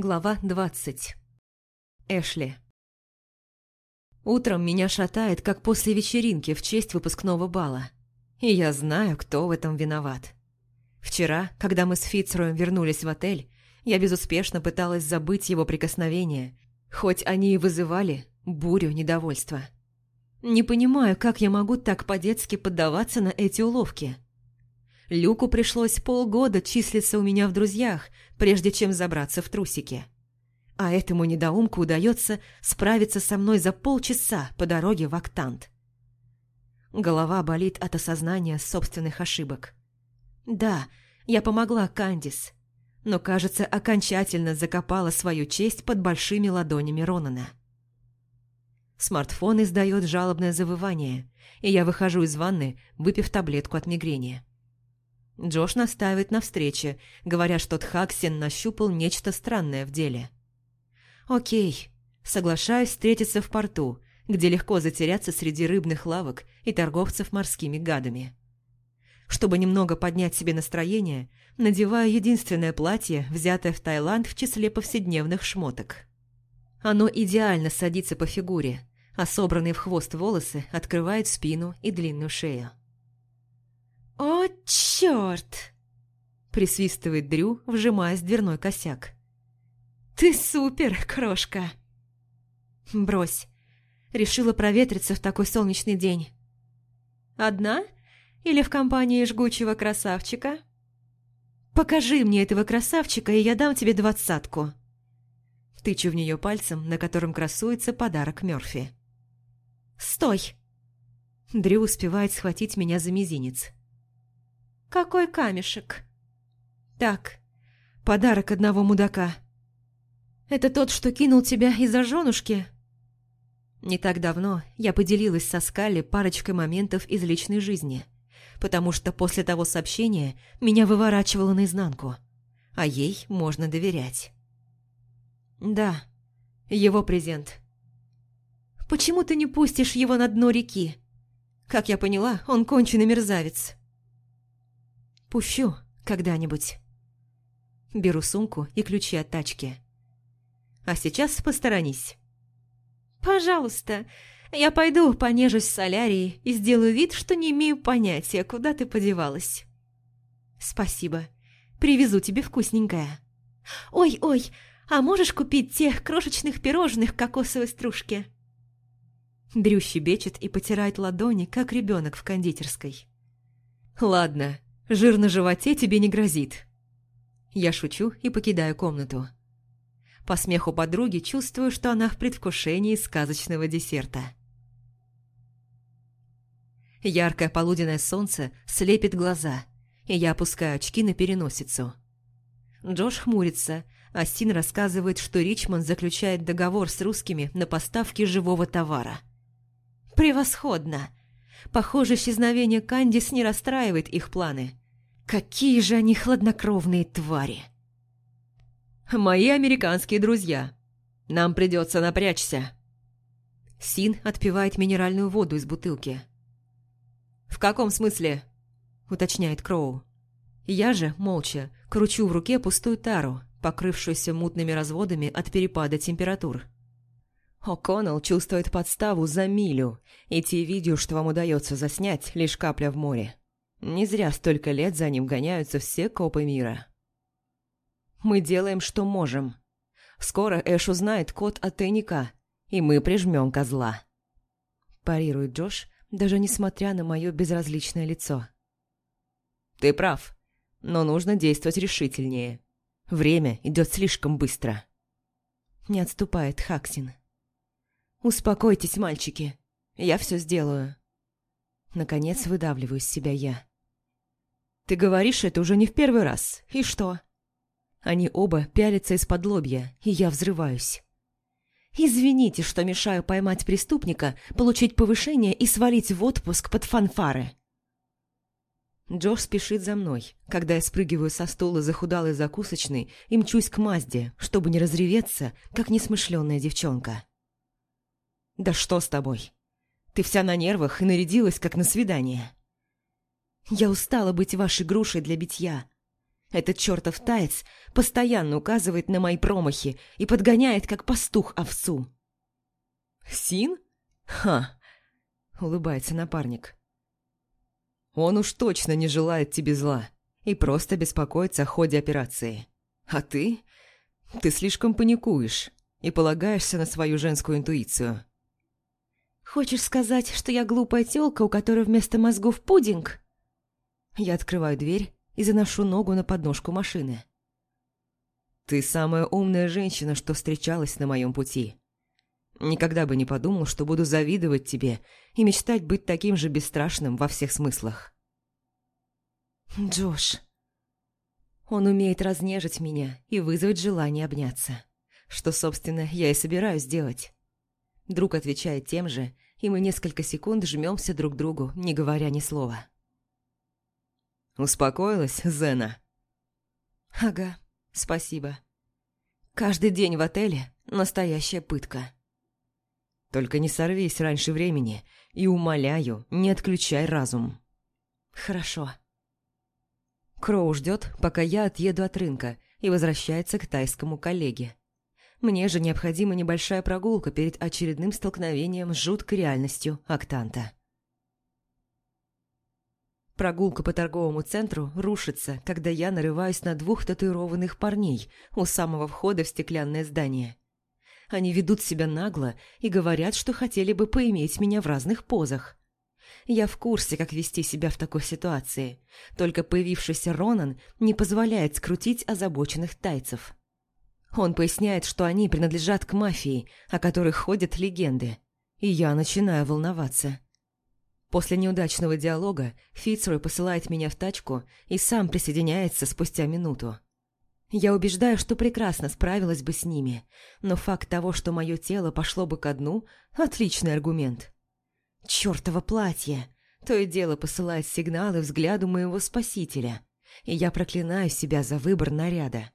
Глава 20. Эшли. Утром меня шатает, как после вечеринки в честь выпускного бала. И я знаю, кто в этом виноват. Вчера, когда мы с Фицроем вернулись в отель, я безуспешно пыталась забыть его прикосновения, хоть они и вызывали бурю недовольства. Не понимаю, как я могу так по-детски поддаваться на эти уловки. Люку пришлось полгода числиться у меня в друзьях, прежде чем забраться в трусики. А этому недоумку удается справиться со мной за полчаса по дороге в Актант. Голова болит от осознания собственных ошибок. Да, я помогла Кандис, но, кажется, окончательно закопала свою честь под большими ладонями Ронана. Смартфон издает жалобное завывание, и я выхожу из ванны, выпив таблетку от мигрени. Джош настаивает на встрече, говоря, что Тхаксин нащупал нечто странное в деле. Окей, соглашаюсь встретиться в порту, где легко затеряться среди рыбных лавок и торговцев морскими гадами. Чтобы немного поднять себе настроение, надеваю единственное платье, взятое в Таиланд в числе повседневных шмоток. Оно идеально садится по фигуре, а собранные в хвост волосы открывают спину и длинную шею. «О, черт!» – присвистывает Дрю, вжимаясь в дверной косяк. «Ты супер, крошка!» «Брось. Решила проветриться в такой солнечный день». «Одна? Или в компании жгучего красавчика?» «Покажи мне этого красавчика, и я дам тебе двадцатку». Тычу в нее пальцем, на котором красуется подарок Мёрфи. «Стой!» Дрю успевает схватить меня за мизинец. «Какой камешек?» «Так, подарок одного мудака. Это тот, что кинул тебя из-за женушки?» Не так давно я поделилась со Скалли парочкой моментов из личной жизни, потому что после того сообщения меня выворачивало наизнанку, а ей можно доверять. «Да, его презент. Почему ты не пустишь его на дно реки? Как я поняла, он конченый мерзавец». Пущу когда-нибудь. Беру сумку и ключи от тачки. А сейчас посторонись. Пожалуйста, я пойду понежусь в солярии и сделаю вид, что не имею понятия, куда ты подевалась. Спасибо. Привезу тебе вкусненькое. Ой-ой, а можешь купить тех крошечных пирожных кокосовой стружки? Дрю щебечет и потирает ладони, как ребенок в кондитерской. Ладно, Жир на животе тебе не грозит. Я шучу и покидаю комнату. По смеху подруги чувствую, что она в предвкушении сказочного десерта. Яркое полуденное солнце слепит глаза, и я опускаю очки на переносицу. Джош хмурится, а Стин рассказывает, что Ричмонд заключает договор с русскими на поставки живого товара. «Превосходно! Похоже, исчезновение Кандис не расстраивает их планы. Какие же они хладнокровные твари! «Мои американские друзья. Нам придется напрячься». Син отпивает минеральную воду из бутылки. «В каком смысле?» – уточняет Кроу. Я же, молча, кручу в руке пустую тару, покрывшуюся мутными разводами от перепада температур. О'Коннелл чувствует подставу за милю, и те видео, что вам удается заснять, лишь капля в море. Не зря столько лет за ним гоняются все копы мира. Мы делаем, что можем. Скоро Эш узнает код от тайника, и мы прижмем козла. Парирует Джош, даже несмотря на мое безразличное лицо. Ты прав, но нужно действовать решительнее. Время идет слишком быстро. Не отступает Хаксин. «Успокойтесь, мальчики. Я все сделаю». Наконец выдавливаю из себя я. «Ты говоришь это уже не в первый раз. И что?» Они оба пялятся из-под лобья, и я взрываюсь. «Извините, что мешаю поймать преступника, получить повышение и свалить в отпуск под фанфары». Джош спешит за мной, когда я спрыгиваю со стула захудалой закусочной и мчусь к Мазде, чтобы не разреветься, как несмышленная девчонка. «Да что с тобой? Ты вся на нервах и нарядилась, как на свидание». «Я устала быть вашей грушей для битья. Этот чертов таец постоянно указывает на мои промахи и подгоняет, как пастух овцу. «Син? Ха!» — улыбается напарник. «Он уж точно не желает тебе зла и просто беспокоится о ходе операции. А ты? Ты слишком паникуешь и полагаешься на свою женскую интуицию». «Хочешь сказать, что я глупая тёлка, у которой вместо мозгов пудинг?» Я открываю дверь и заношу ногу на подножку машины. «Ты самая умная женщина, что встречалась на моем пути. Никогда бы не подумал, что буду завидовать тебе и мечтать быть таким же бесстрашным во всех смыслах». «Джош...» Он умеет разнежить меня и вызвать желание обняться. Что, собственно, я и собираюсь делать. Друг отвечает тем же, и мы несколько секунд жмемся друг к другу, не говоря ни слова. «Успокоилась, Зена?» «Ага, спасибо. Каждый день в отеле – настоящая пытка». «Только не сорвись раньше времени и, умоляю, не отключай разум». «Хорошо». Кроу ждет, пока я отъеду от рынка и возвращается к тайскому коллеге. Мне же необходима небольшая прогулка перед очередным столкновением с жуткой реальностью октанта. Прогулка по торговому центру рушится, когда я нарываюсь на двух татуированных парней у самого входа в стеклянное здание. Они ведут себя нагло и говорят, что хотели бы поиметь меня в разных позах. Я в курсе, как вести себя в такой ситуации, только появившийся Ронан не позволяет скрутить озабоченных тайцев. Он поясняет, что они принадлежат к мафии, о которых ходят легенды. И я начинаю волноваться. После неудачного диалога Фицрой посылает меня в тачку и сам присоединяется спустя минуту. Я убеждаю, что прекрасно справилась бы с ними, но факт того, что мое тело пошло бы ко дну – отличный аргумент. Чёртово платье! То и дело посылает сигналы взгляду моего спасителя, и я проклинаю себя за выбор наряда.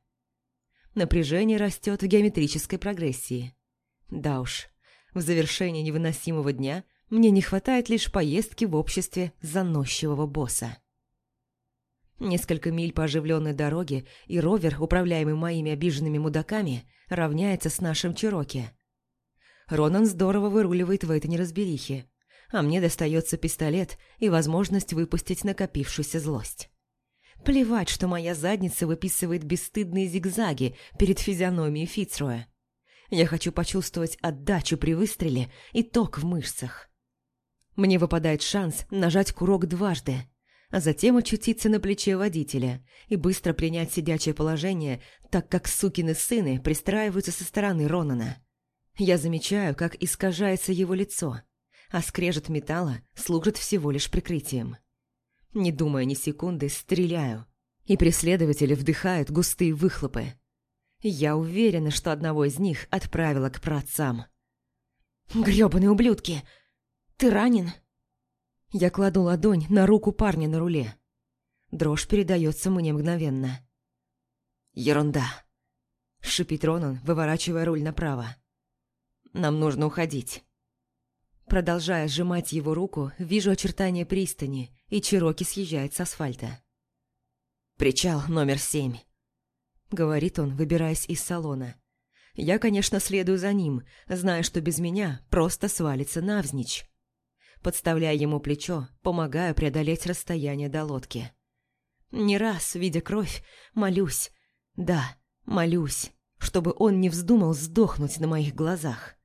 Напряжение растет в геометрической прогрессии. Да уж, в завершении невыносимого дня мне не хватает лишь поездки в обществе заносчивого босса. Несколько миль по оживленной дороге, и ровер, управляемый моими обиженными мудаками, равняется с нашим Чироки. Ронан здорово выруливает в этой неразберихе, а мне достается пистолет и возможность выпустить накопившуюся злость. Плевать, что моя задница выписывает бесстыдные зигзаги перед физиономией Фицроя. Я хочу почувствовать отдачу при выстреле и ток в мышцах. Мне выпадает шанс нажать курок дважды, а затем очутиться на плече водителя и быстро принять сидячее положение, так как сукины сыны пристраиваются со стороны Ронана. Я замечаю, как искажается его лицо, а скрежет металла служит всего лишь прикрытием. Не думая ни секунды, стреляю. И преследователи вдыхают густые выхлопы. Я уверена, что одного из них отправила к праотцам. «Грёбаные ублюдки! Ты ранен?» Я кладу ладонь на руку парня на руле. Дрожь передается мне мгновенно. «Ерунда!» — шипит Ронан, выворачивая руль направо. «Нам нужно уходить». Продолжая сжимать его руку, вижу очертания пристани, и Чироки съезжает с асфальта. «Причал номер семь», — говорит он, выбираясь из салона. Я, конечно, следую за ним, зная, что без меня просто свалится навзничь. Подставляя ему плечо, помогаю преодолеть расстояние до лодки. Не раз, видя кровь, молюсь, да, молюсь, чтобы он не вздумал сдохнуть на моих глазах.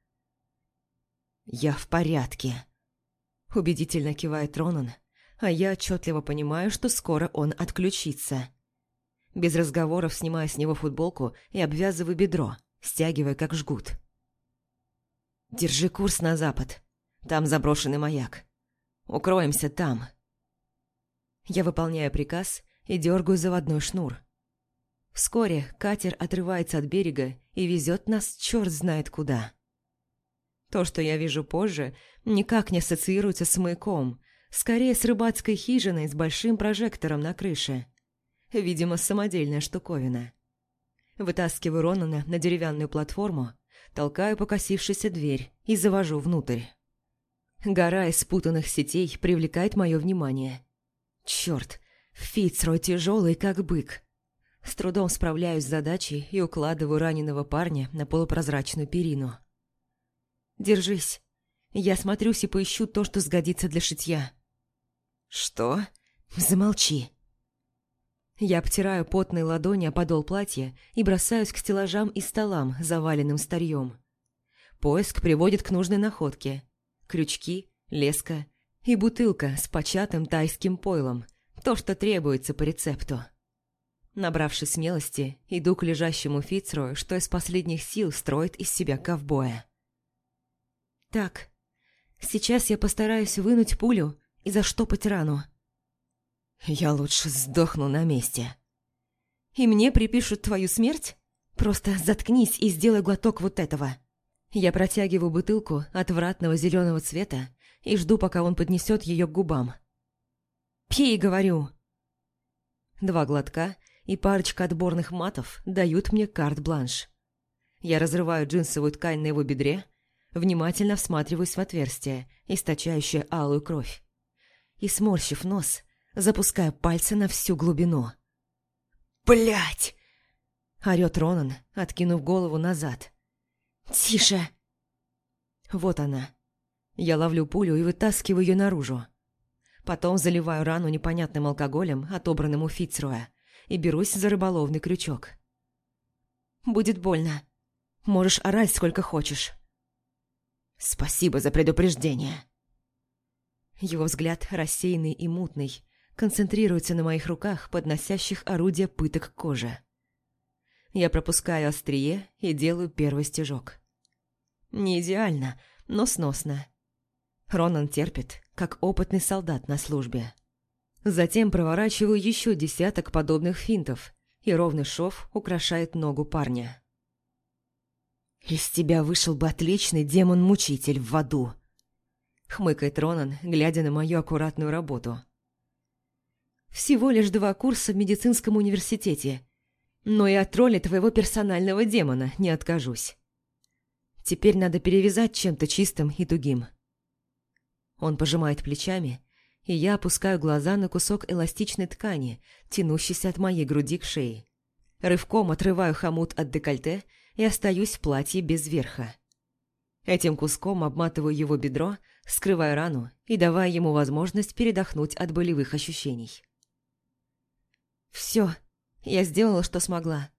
«Я в порядке», — убедительно кивает Ронан, а я отчетливо понимаю, что скоро он отключится. Без разговоров снимаю с него футболку и обвязываю бедро, стягивая как жгут. «Держи курс на запад. Там заброшенный маяк. Укроемся там». Я выполняю приказ и дергаю заводной шнур. Вскоре катер отрывается от берега и везет нас черт знает куда. То, что я вижу позже, никак не ассоциируется с маяком, скорее с рыбацкой хижиной с большим прожектором на крыше. Видимо, самодельная штуковина. Вытаскиваю Ронана на деревянную платформу, толкаю покосившуюся дверь и завожу внутрь. Гора из спутанных сетей привлекает мое внимание. Черт, Фицрой тяжелый, как бык. С трудом справляюсь с задачей и укладываю раненого парня на полупрозрачную перину. «Держись. Я смотрюсь и поищу то, что сгодится для шитья». «Что?» «Замолчи». Я обтираю потные ладони о подол платья и бросаюсь к стеллажам и столам, заваленным старьем. Поиск приводит к нужной находке. Крючки, леска и бутылка с початым тайским пойлом. То, что требуется по рецепту. Набравшись смелости, иду к лежащему Фицрою, что из последних сил строит из себя ковбоя. Так, сейчас я постараюсь вынуть пулю и заштопать рану. Я лучше сдохну на месте. И мне припишут твою смерть? Просто заткнись и сделай глоток вот этого. Я протягиваю бутылку отвратного зеленого цвета и жду, пока он поднесет ее к губам. «Пей, говорю!» Два глотка, и парочка отборных матов дают мне карт-бланш. Я разрываю джинсовую ткань на его бедре, внимательно всматриваюсь в отверстие, источающее алую кровь. И, сморщив нос, запускаю пальцы на всю глубину. Блять! орёт Ронан, откинув голову назад. «Тише!» Вот она. Я ловлю пулю и вытаскиваю ее наружу. Потом заливаю рану непонятным алкоголем, отобранным у Фицруя, и берусь за рыболовный крючок. «Будет больно. Можешь орать сколько хочешь». «Спасибо за предупреждение». Его взгляд рассеянный и мутный, концентрируется на моих руках, подносящих орудие пыток к коже. Я пропускаю острие и делаю первый стежок. Не идеально, но сносно. Ронан терпит, как опытный солдат на службе. Затем проворачиваю еще десяток подобных финтов, и ровный шов украшает ногу парня. «Из тебя вышел бы отличный демон-мучитель в аду», — хмыкает Ронан, глядя на мою аккуратную работу. «Всего лишь два курса в медицинском университете, но и от роли твоего персонального демона не откажусь. Теперь надо перевязать чем-то чистым и тугим». Он пожимает плечами, и я опускаю глаза на кусок эластичной ткани, тянущийся от моей груди к шее. Рывком отрываю хомут от декольте и остаюсь в платье без верха. Этим куском обматываю его бедро, скрывая рану и давая ему возможность передохнуть от болевых ощущений. «Все, я сделала, что смогла.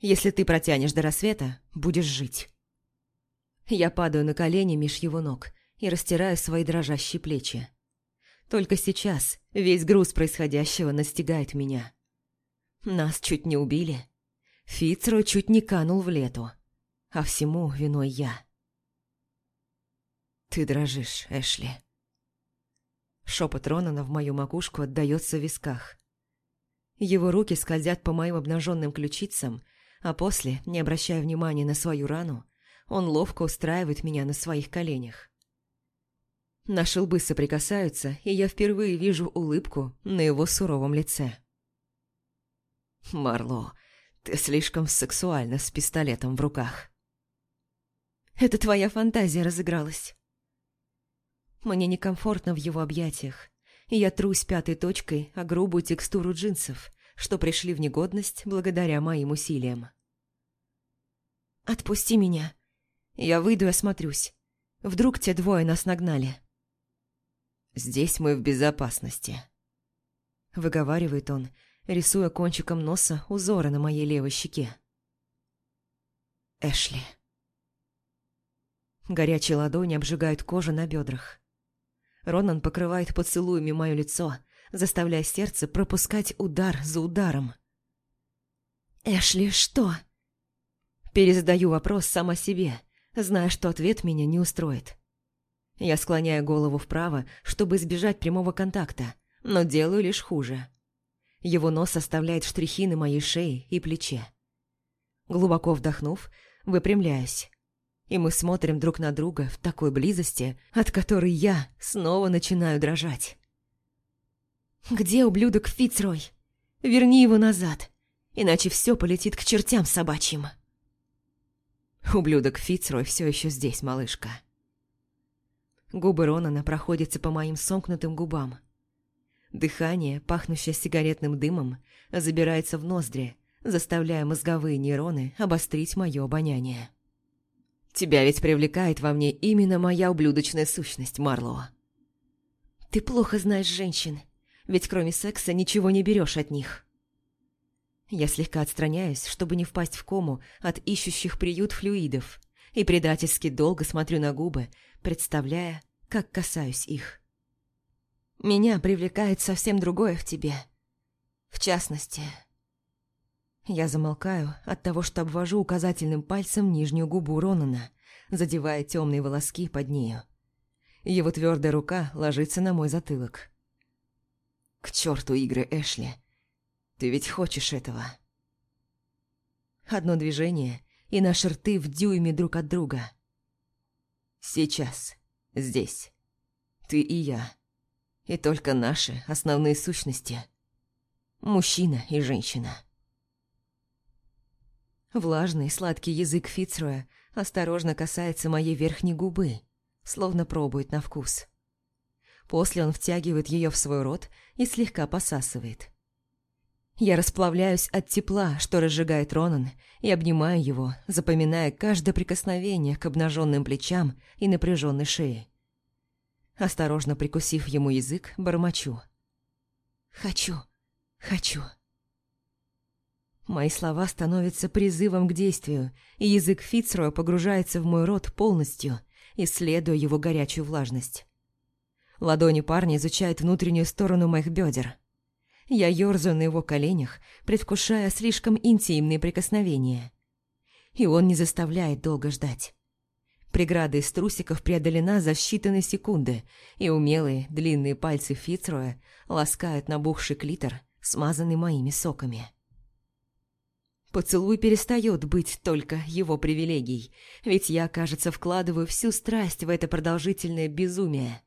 Если ты протянешь до рассвета, будешь жить». Я падаю на колени меж его ног и растираю свои дрожащие плечи. Только сейчас весь груз происходящего настигает меня. Нас чуть не убили. Фицро чуть не канул в лету. А всему виной я. «Ты дрожишь, Эшли». Шепот Ронана в мою макушку отдается в висках. Его руки скользят по моим обнаженным ключицам, а после, не обращая внимания на свою рану, он ловко устраивает меня на своих коленях. Наши лбы соприкасаются, и я впервые вижу улыбку на его суровом лице. «Марло, ты слишком сексуальна с пистолетом в руках». «Это твоя фантазия разыгралась». Мне некомфортно в его объятиях, и я трусь пятой точкой о грубую текстуру джинсов, что пришли в негодность благодаря моим усилиям. «Отпусти меня. Я выйду и осмотрюсь. Вдруг те двое нас нагнали». Здесь мы в безопасности. Выговаривает он, рисуя кончиком носа узоры на моей левой щеке. Эшли. Горячие ладони обжигают кожу на бедрах. Ронан покрывает поцелуями мое лицо, заставляя сердце пропускать удар за ударом. «Эшли, что?» Перезадаю вопрос сама себе, зная, что ответ меня не устроит. Я склоняю голову вправо, чтобы избежать прямого контакта, но делаю лишь хуже. Его нос оставляет штрихи на моей шее и плече. Глубоко вдохнув, выпрямляюсь. И мы смотрим друг на друга в такой близости, от которой я снова начинаю дрожать. «Где ублюдок Фицрой? Верни его назад, иначе все полетит к чертям собачьим». Ублюдок Фицрой все еще здесь, малышка. Губы Ронана проходятся по моим сомкнутым губам. Дыхание, пахнущее сигаретным дымом, забирается в ноздри, заставляя мозговые нейроны обострить мое обоняние. «Тебя ведь привлекает во мне именно моя ублюдочная сущность, Марлоу». «Ты плохо знаешь женщин, ведь кроме секса ничего не берешь от них». Я слегка отстраняюсь, чтобы не впасть в кому от ищущих приют флюидов, и предательски долго смотрю на губы, представляя, как касаюсь их. Меня привлекает совсем другое в тебе. В частности... Я замолкаю от того, что обвожу указательным пальцем нижнюю губу Ронана, задевая темные волоски под нею. Его твердая рука ложится на мой затылок. «К черту игры, Эшли! Ты ведь хочешь этого?» Одно движение, и наши рты в дюйме друг от друга. Сейчас, здесь, ты и я, и только наши основные сущности – мужчина и женщина. Влажный, сладкий язык Фицроя осторожно касается моей верхней губы, словно пробует на вкус. После он втягивает ее в свой рот и слегка посасывает. Я расплавляюсь от тепла, что разжигает Ронан, и обнимаю его, запоминая каждое прикосновение к обнаженным плечам и напряженной шее. Осторожно прикусив ему язык, бормочу. «Хочу, хочу». Мои слова становятся призывом к действию, и язык Фицроя погружается в мой рот полностью, исследуя его горячую влажность. Ладони парня изучают внутреннюю сторону моих бедер – я ёрзаю на его коленях, предвкушая слишком интимные прикосновения. И он не заставляет долго ждать. Преграда из трусиков преодолена за считанные секунды, и умелые длинные пальцы Фицроя ласкают набухший клитор, смазанный моими соками. Поцелуй перестает быть только его привилегией, ведь я, кажется, вкладываю всю страсть в это продолжительное безумие.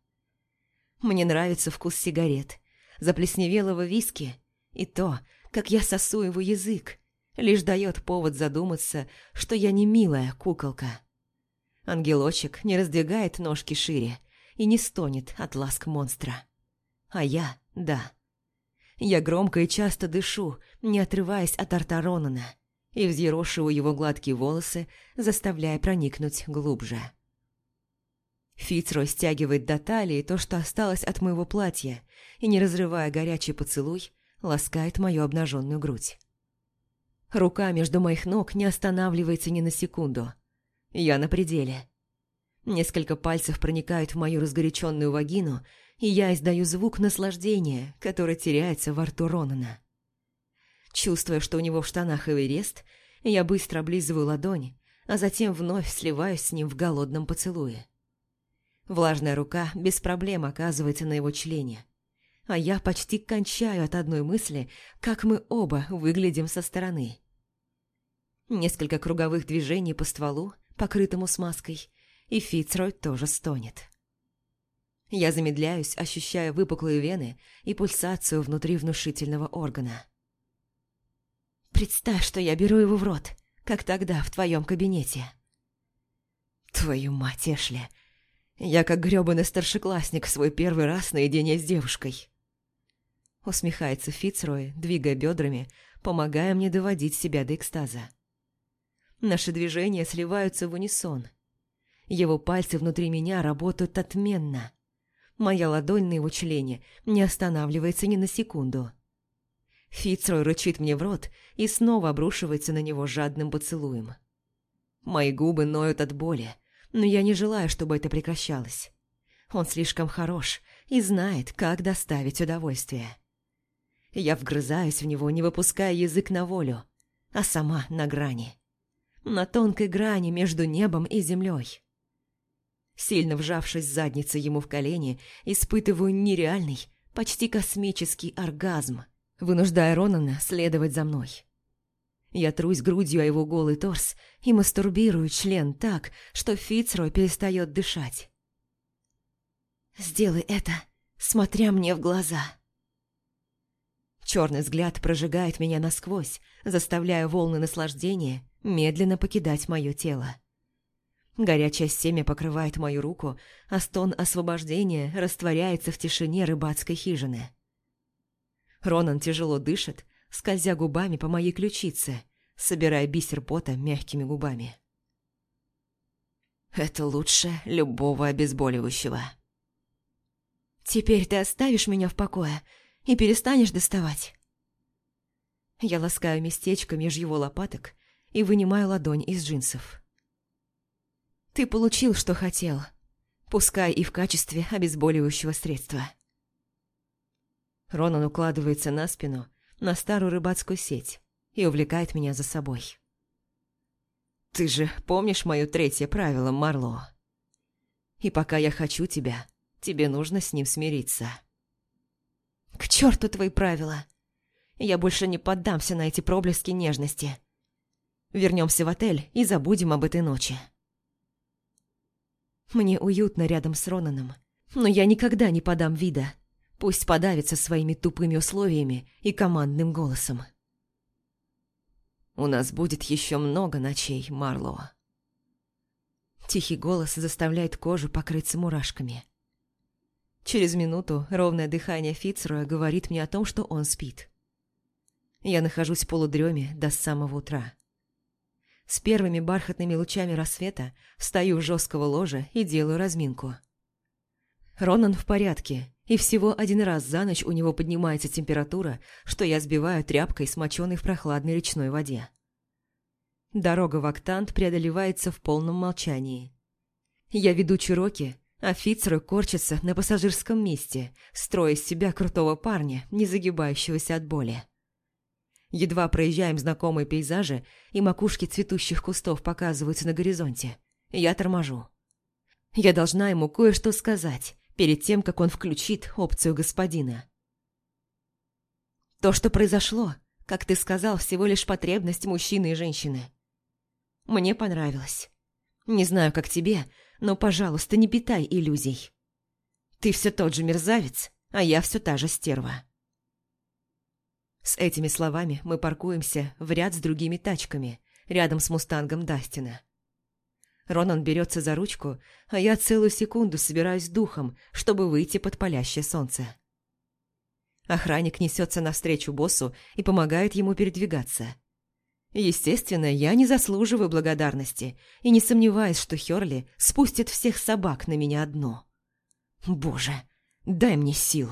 Мне нравится вкус сигарет, заплесневелого виски, и то, как я сосу его язык, лишь дает повод задуматься, что я не милая куколка. Ангелочек не раздвигает ножки шире и не стонет от ласк монстра. А я – да. Я громко и часто дышу, не отрываясь от Ронана, и взъерошиваю его гладкие волосы, заставляя проникнуть глубже. Фицрой стягивает до талии то, что осталось от моего платья, и, не разрывая горячий поцелуй, ласкает мою обнаженную грудь. Рука между моих ног не останавливается ни на секунду. Я на пределе. Несколько пальцев проникают в мою разгоряченную вагину, и я издаю звук наслаждения, который теряется во рту Ронана. Чувствуя, что у него в штанах Эверест, я быстро облизываю ладонь, а затем вновь сливаюсь с ним в голодном поцелуе. Влажная рука без проблем оказывается на его члене. А я почти кончаю от одной мысли, как мы оба выглядим со стороны. Несколько круговых движений по стволу, покрытому смазкой, и Фицрой тоже стонет. Я замедляюсь, ощущая выпуклые вены и пульсацию внутри внушительного органа. «Представь, что я беру его в рот, как тогда в твоем кабинете». «Твою мать, Эшли!» Я как грёбаный старшеклассник свой первый раз наедине с девушкой. Усмехается Фицрой, двигая бедрами, помогая мне доводить себя до экстаза. Наши движения сливаются в унисон. Его пальцы внутри меня работают отменно. Моя ладонь на его члене не останавливается ни на секунду. Фицрой рычит мне в рот и снова обрушивается на него жадным поцелуем. Мои губы ноют от боли, но я не желаю, чтобы это прекращалось. Он слишком хорош и знает, как доставить удовольствие. Я вгрызаюсь в него, не выпуская язык на волю, а сама на грани. На тонкой грани между небом и землей. Сильно вжавшись задницей ему в колени, испытываю нереальный, почти космический оргазм, вынуждая Ронана следовать за мной. Я трусь грудью о его голый торс и мастурбирую член так, что Фицрой перестает дышать. «Сделай это, смотря мне в глаза». Черный взгляд прожигает меня насквозь, заставляя волны наслаждения медленно покидать мое тело. Горячее семя покрывает мою руку, а стон освобождения растворяется в тишине рыбацкой хижины. Ронан тяжело дышит, скользя губами по моей ключице, собирая бисер пота мягкими губами. «Это лучше любого обезболивающего». «Теперь ты оставишь меня в покое и перестанешь доставать?» Я ласкаю местечко меж его лопаток и вынимаю ладонь из джинсов. «Ты получил, что хотел, пускай и в качестве обезболивающего средства». Ронан укладывается на спину, на старую рыбацкую сеть, и увлекает меня за собой. «Ты же помнишь мое третье правило, Марло? И пока я хочу тебя, тебе нужно с ним смириться». «К черту твои правила! Я больше не поддамся на эти проблески нежности. Вернемся в отель и забудем об этой ночи». Мне уютно рядом с Ронаном, но я никогда не подам вида. Пусть подавится своими тупыми условиями и командным голосом. У нас будет еще много ночей, Марло. Тихий голос заставляет кожу покрыться мурашками. Через минуту ровное дыхание Фицроя говорит мне о том, что он спит. Я нахожусь в полудреме до самого утра. С первыми бархатными лучами рассвета встаю в жесткого ложа и делаю разминку. Ронан в порядке, и всего один раз за ночь у него поднимается температура, что я сбиваю тряпкой, смоченной в прохладной речной воде. Дорога в Актант преодолевается в полном молчании. Я веду Чуроки, а Фицрой корчится на пассажирском месте, строя из себя крутого парня, не загибающегося от боли. Едва проезжаем знакомые пейзажи, и макушки цветущих кустов показываются на горизонте. Я торможу. Я должна ему кое-что сказать, перед тем, как он включит опцию господина. То, что произошло, как ты сказал, всего лишь потребность мужчины и женщины. Мне понравилось. Не знаю, как тебе, но, пожалуйста, не питай иллюзий. Ты все тот же мерзавец, а я все та же стерва. С этими словами мы паркуемся в ряд с другими тачками, рядом с мустангом Дастина. Ронан берется за ручку, а я целую секунду собираюсь духом, чтобы выйти под палящее солнце. Охранник несется навстречу боссу и помогает ему передвигаться. Естественно, я не заслуживаю благодарности и не сомневаюсь, что Хёрли спустит всех собак на меня одно. Боже, дай мне сил.